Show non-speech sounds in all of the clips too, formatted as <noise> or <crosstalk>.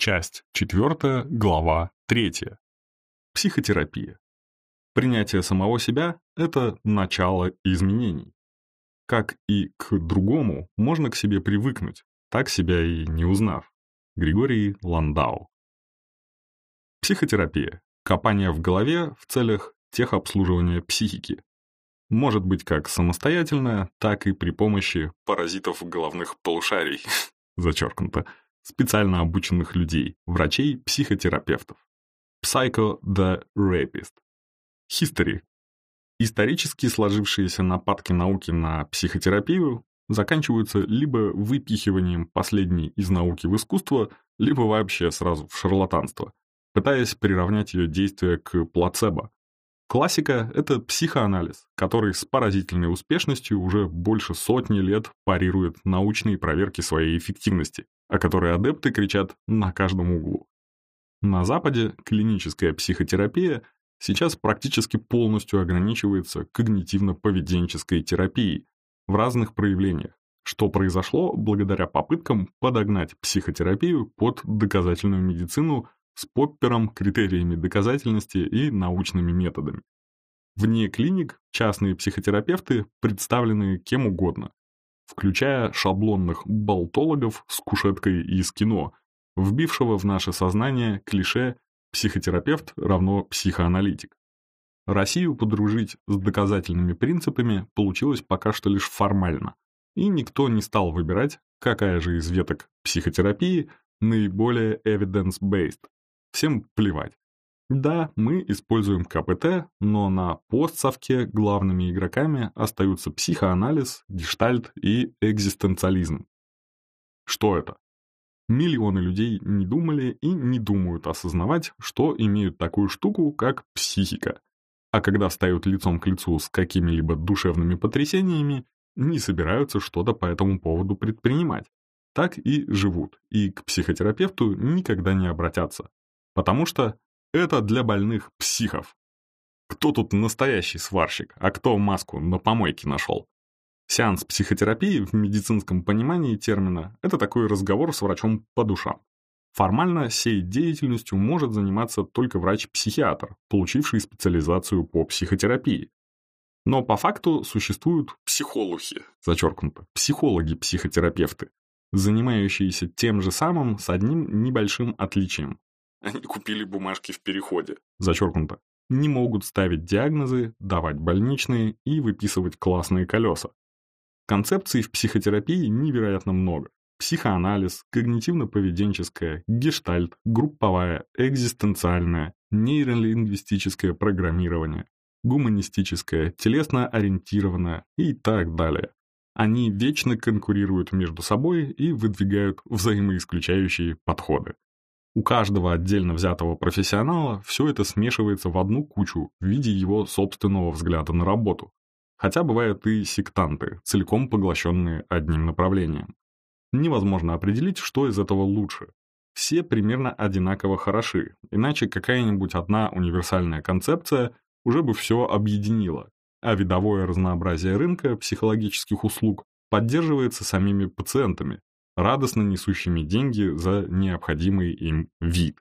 Часть 4, глава 3. Психотерапия. Принятие самого себя – это начало изменений. Как и к другому, можно к себе привыкнуть, так себя и не узнав. Григорий Ландау. Психотерапия – копание в голове в целях техобслуживания психики. Может быть как самостоятельно, так и при помощи паразитов головных полушарий, <laughs> зачеркнуто, специально обученных людей, врачей, психотерапевтов. Psycho the Rapist. History. Исторически сложившиеся нападки науки на психотерапию заканчиваются либо выпихиванием последней из науки в искусство, либо вообще сразу в шарлатанство, пытаясь приравнять ее действие к плацебо. Классика — это психоанализ, который с поразительной успешностью уже больше сотни лет парирует научные проверки своей эффективности, о которой адепты кричат на каждом углу. На Западе клиническая психотерапия сейчас практически полностью ограничивается когнитивно-поведенческой терапией в разных проявлениях, что произошло благодаря попыткам подогнать психотерапию под доказательную медицину с поппером, критериями доказательности и научными методами. Вне клиник частные психотерапевты представлены кем угодно, включая шаблонных болтологов с кушеткой из кино, вбившего в наше сознание клише «психотерапевт равно психоаналитик». Россию подружить с доказательными принципами получилось пока что лишь формально, и никто не стал выбирать, какая же из веток психотерапии наиболее evidence-based. Всем плевать. Да, мы используем КПТ, но на постсовке главными игроками остаются психоанализ, гештальт и экзистенциализм. Что это? Миллионы людей не думали и не думают осознавать, что имеют такую штуку, как психика. А когда встают лицом к лицу с какими-либо душевными потрясениями, не собираются что-то по этому поводу предпринимать. Так и живут, и к психотерапевту никогда не обратятся. Потому что это для больных психов. Кто тут настоящий сварщик, а кто маску на помойке нашел? Сеанс психотерапии в медицинском понимании термина – это такой разговор с врачом по душам. Формально сей деятельностью может заниматься только врач-психиатр, получивший специализацию по психотерапии. Но по факту существуют психологи, зачеркнуто, психологи-психотерапевты, занимающиеся тем же самым с одним небольшим отличием. Они купили бумажки в переходе. Зачеркнуто. Не могут ставить диагнозы, давать больничные и выписывать классные колеса. Концепций в психотерапии невероятно много. Психоанализ, когнитивно-поведенческая, гештальт, групповая, экзистенциальная, нейролингвистическое программирование, гуманистическое, телесно-ориентированное и так далее. Они вечно конкурируют между собой и выдвигают взаимоисключающие подходы. У каждого отдельно взятого профессионала все это смешивается в одну кучу в виде его собственного взгляда на работу. Хотя бывают и сектанты, целиком поглощенные одним направлением. Невозможно определить, что из этого лучше. Все примерно одинаково хороши, иначе какая-нибудь одна универсальная концепция уже бы все объединила, а видовое разнообразие рынка психологических услуг поддерживается самими пациентами, радостно несущими деньги за необходимый им вид.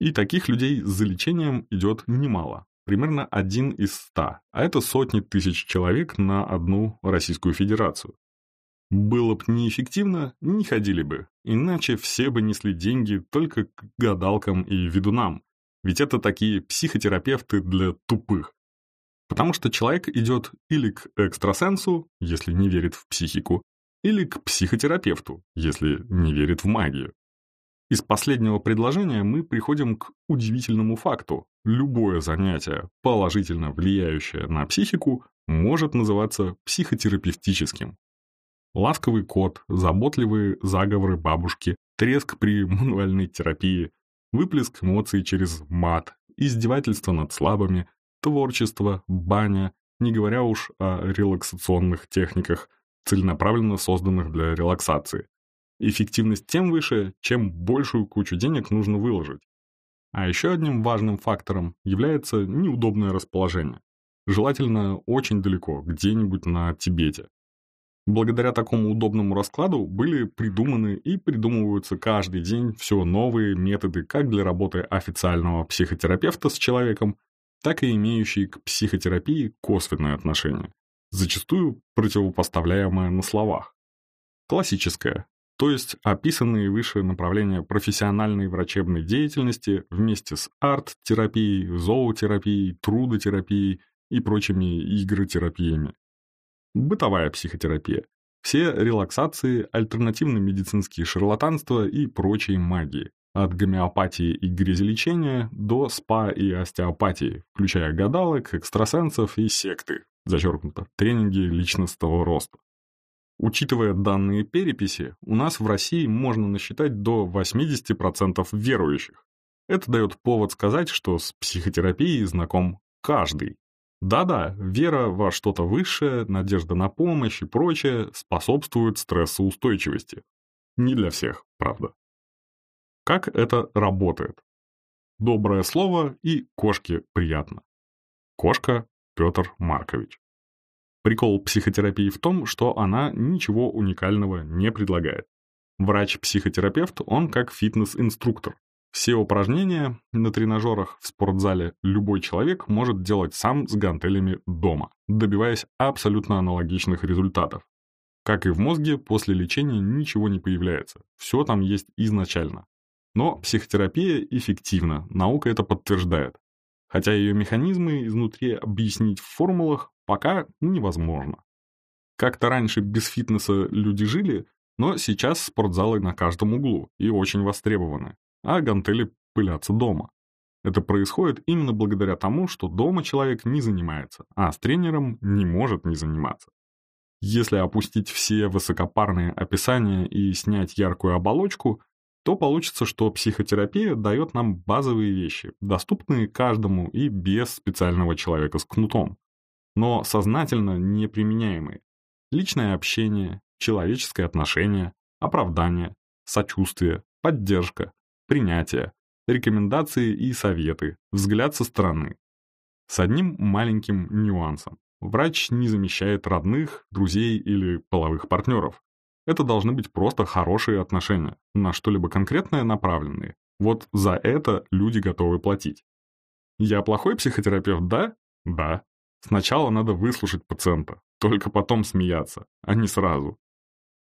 И таких людей за лечением идет немало, примерно один из ста, а это сотни тысяч человек на одну Российскую Федерацию. Было бы неэффективно, не ходили бы, иначе все бы несли деньги только к гадалкам и ведунам, ведь это такие психотерапевты для тупых. Потому что человек идет или к экстрасенсу, если не верит в психику, или к психотерапевту, если не верит в магию. Из последнего предложения мы приходим к удивительному факту. Любое занятие, положительно влияющее на психику, может называться психотерапевтическим. Ласковый кот, заботливые заговоры бабушки, треск при <laughs> мануальной терапии, выплеск эмоций через мат, издевательство над слабыми, творчество, баня, не говоря уж о релаксационных техниках – целенаправленно созданных для релаксации. Эффективность тем выше, чем большую кучу денег нужно выложить. А еще одним важным фактором является неудобное расположение. Желательно очень далеко, где-нибудь на Тибете. Благодаря такому удобному раскладу были придуманы и придумываются каждый день все новые методы как для работы официального психотерапевта с человеком, так и имеющие к психотерапии косвенное отношение, зачастую противопоставляемое на словах. Классическое, то есть описанные выше направления профессиональной врачебной деятельности вместе с арт-терапией, зоотерапией, трудотерапией и прочими игротерапиями. Бытовая психотерапия. Все релаксации, альтернативно-медицинские шарлатанства и прочие магии. От гомеопатии и грязелечения до спа и остеопатии, включая гадалок, экстрасенсов и секты, зачеркнуто, тренинги личностного роста. Учитывая данные переписи, у нас в России можно насчитать до 80% верующих. Это дает повод сказать, что с психотерапией знаком каждый. Да-да, вера во что-то высшее, надежда на помощь и прочее способствует стрессоустойчивости. Не для всех, правда. Как это работает? Доброе слово и кошке приятно. Кошка Петр Маркович. Прикол психотерапии в том, что она ничего уникального не предлагает. Врач-психотерапевт, он как фитнес-инструктор. Все упражнения на тренажерах в спортзале любой человек может делать сам с гантелями дома, добиваясь абсолютно аналогичных результатов. Как и в мозге, после лечения ничего не появляется, все там есть изначально. Но психотерапия эффективна, наука это подтверждает. Хотя ее механизмы изнутри объяснить в формулах пока невозможно. Как-то раньше без фитнеса люди жили, но сейчас спортзалы на каждом углу и очень востребованы а гантели пылятся дома. Это происходит именно благодаря тому, что дома человек не занимается, а с тренером не может не заниматься. Если опустить все высокопарные описания и снять яркую оболочку, то получится, что психотерапия дает нам базовые вещи, доступные каждому и без специального человека с кнутом, но сознательно неприменяемые. Личное общение, человеческое отношение, оправдание, сочувствие, поддержка, принятие, рекомендации и советы, взгляд со стороны. С одним маленьким нюансом. Врач не замещает родных, друзей или половых партнеров. Это должны быть просто хорошие отношения, на что-либо конкретное направленные. Вот за это люди готовы платить. Я плохой психотерапевт, да? Да. Сначала надо выслушать пациента, только потом смеяться, а не сразу.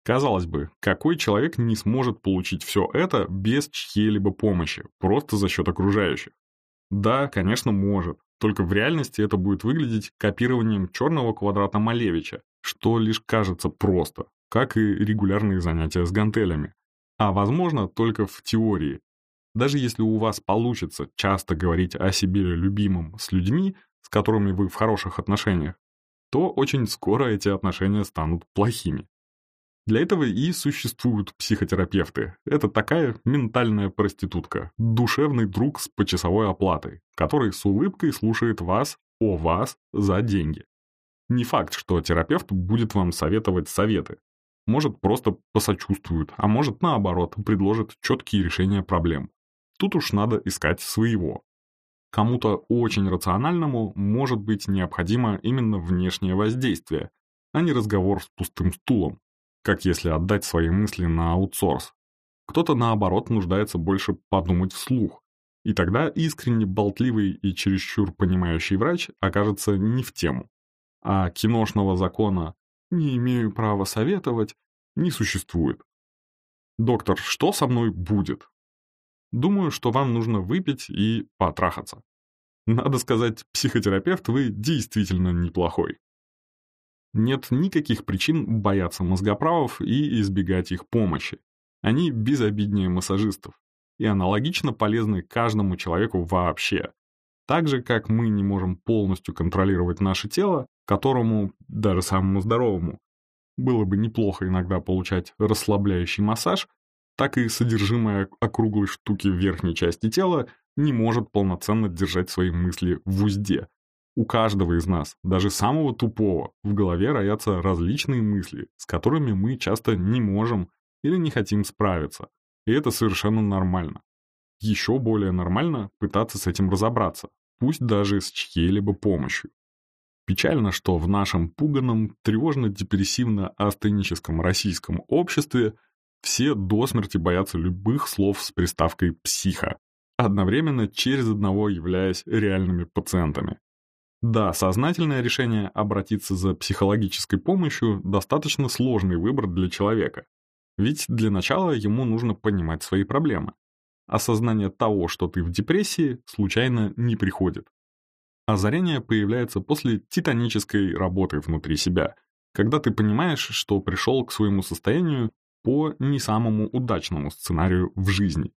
Казалось бы, какой человек не сможет получить все это без чьей-либо помощи, просто за счет окружающих? Да, конечно, может, только в реальности это будет выглядеть копированием черного квадрата Малевича, что лишь кажется просто, как и регулярные занятия с гантелями. А возможно, только в теории. Даже если у вас получится часто говорить о себе любимом с людьми, с которыми вы в хороших отношениях, то очень скоро эти отношения станут плохими. Для этого и существуют психотерапевты. Это такая ментальная проститутка, душевный друг с почасовой оплатой, который с улыбкой слушает вас о вас за деньги. Не факт, что терапевт будет вам советовать советы. Может, просто посочувствует, а может, наоборот, предложит четкие решения проблем. Тут уж надо искать своего. Кому-то очень рациональному может быть необходимо именно внешнее воздействие, а не разговор с пустым стулом как если отдать свои мысли на аутсорс. Кто-то, наоборот, нуждается больше подумать вслух. И тогда искренне болтливый и чересчур понимающий врач окажется не в тему. А киношного закона «не имею права советовать» не существует. «Доктор, что со мной будет?» Думаю, что вам нужно выпить и потрахаться. Надо сказать, психотерапевт вы действительно неплохой. Нет никаких причин бояться мозгоправов и избегать их помощи. Они безобиднее массажистов и аналогично полезны каждому человеку вообще. Так же, как мы не можем полностью контролировать наше тело, которому, даже самому здоровому, было бы неплохо иногда получать расслабляющий массаж, так и содержимое округлой штуки в верхней части тела не может полноценно держать свои мысли в узде, у каждого из нас, даже самого тупого, в голове роятся различные мысли, с которыми мы часто не можем или не хотим справиться. И это совершенно нормально. Еще более нормально пытаться с этим разобраться, пусть даже с чьей-либо помощью. Печально, что в нашем пуганом, тревожно-депрессивно-астеническом российском обществе все до смерти боятся любых слов с приставкой «психа», одновременно через одного являясь реальными пациентами. Да, сознательное решение обратиться за психологической помощью – достаточно сложный выбор для человека. Ведь для начала ему нужно понимать свои проблемы. Осознание того, что ты в депрессии, случайно не приходит. Озарение появляется после титанической работы внутри себя, когда ты понимаешь, что пришел к своему состоянию по не самому удачному сценарию в жизни.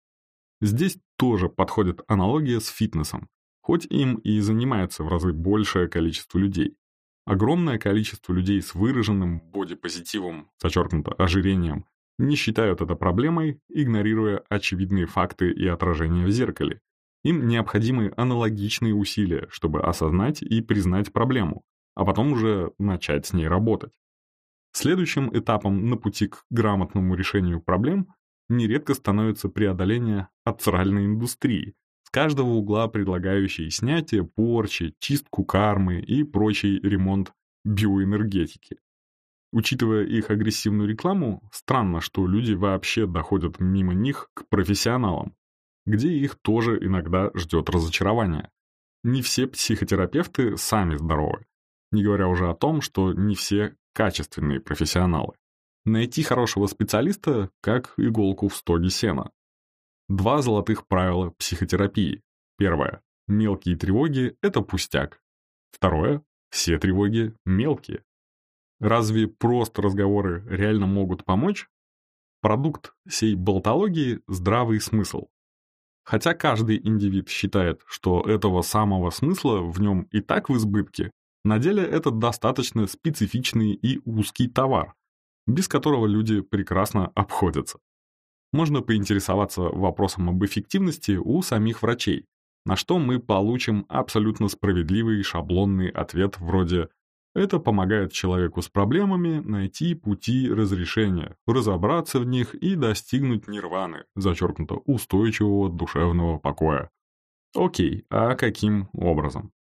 Здесь тоже подходит аналогия с фитнесом, хоть им и занимается в разы большее количество людей. Огромное количество людей с выраженным бодипозитивом, зачеркнуто ожирением, не считают это проблемой, игнорируя очевидные факты и отражения в зеркале, им необходимы аналогичные усилия, чтобы осознать и признать проблему, а потом уже начать с ней работать. Следующим этапом на пути к грамотному решению проблем нередко становится преодоление ацеральной индустрии, с каждого угла предлагающей снятие порчи, чистку кармы и прочий ремонт биоэнергетики. Учитывая их агрессивную рекламу, странно, что люди вообще доходят мимо них к профессионалам, где их тоже иногда ждет разочарование. Не все психотерапевты сами здоровы, не говоря уже о том, что не все качественные профессионалы. Найти хорошего специалиста как иголку в стоге сена. Два золотых правила психотерапии. Первое. Мелкие тревоги – это пустяк. Второе. Все тревоги мелкие. Разве просто разговоры реально могут помочь? Продукт сей болтологии – здравый смысл. Хотя каждый индивид считает, что этого самого смысла в нем и так в избытке, на деле это достаточно специфичный и узкий товар, без которого люди прекрасно обходятся. Можно поинтересоваться вопросом об эффективности у самих врачей, на что мы получим абсолютно справедливый шаблонный ответ вроде это помогает человеку с проблемами найти пути разрешения, разобраться в них и достигнуть нирваны, зачеркнуто устойчивого душевного покоя. Окей, а каким образом?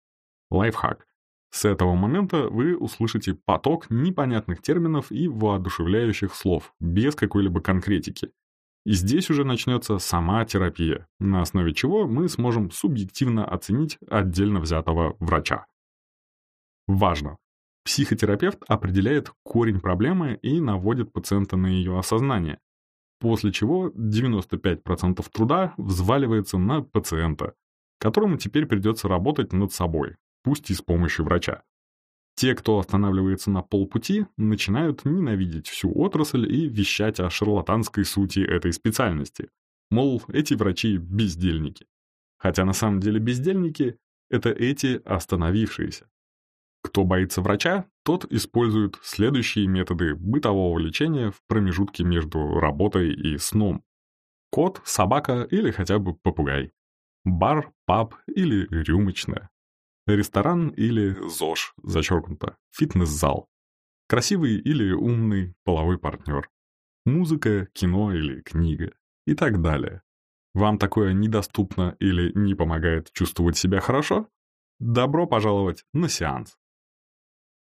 Лайфхак. С этого момента вы услышите поток непонятных терминов и воодушевляющих слов, без какой-либо конкретики. И здесь уже начнется сама терапия, на основе чего мы сможем субъективно оценить отдельно взятого врача. Важно! Психотерапевт определяет корень проблемы и наводит пациента на ее осознание, после чего 95% труда взваливается на пациента, которому теперь придется работать над собой, пусть и с помощью врача. Те, кто останавливается на полпути, начинают ненавидеть всю отрасль и вещать о шарлатанской сути этой специальности. Мол, эти врачи – бездельники. Хотя на самом деле бездельники – это эти остановившиеся. Кто боится врача, тот использует следующие методы бытового лечения в промежутке между работой и сном. Кот, собака или хотя бы попугай. Бар, паб или рюмочная. Ресторан или ЗОЖ, зачеркнуто, фитнес-зал. Красивый или умный половой партнер. Музыка, кино или книга. И так далее. Вам такое недоступно или не помогает чувствовать себя хорошо? Добро пожаловать на сеанс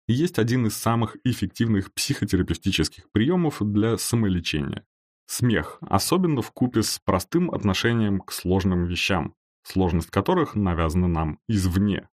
есть один из самых эффективных психотерапевтических приемов для самолечения. Смех, особенно в купе с простым отношением к сложным вещам, сложность которых навязана нам извне.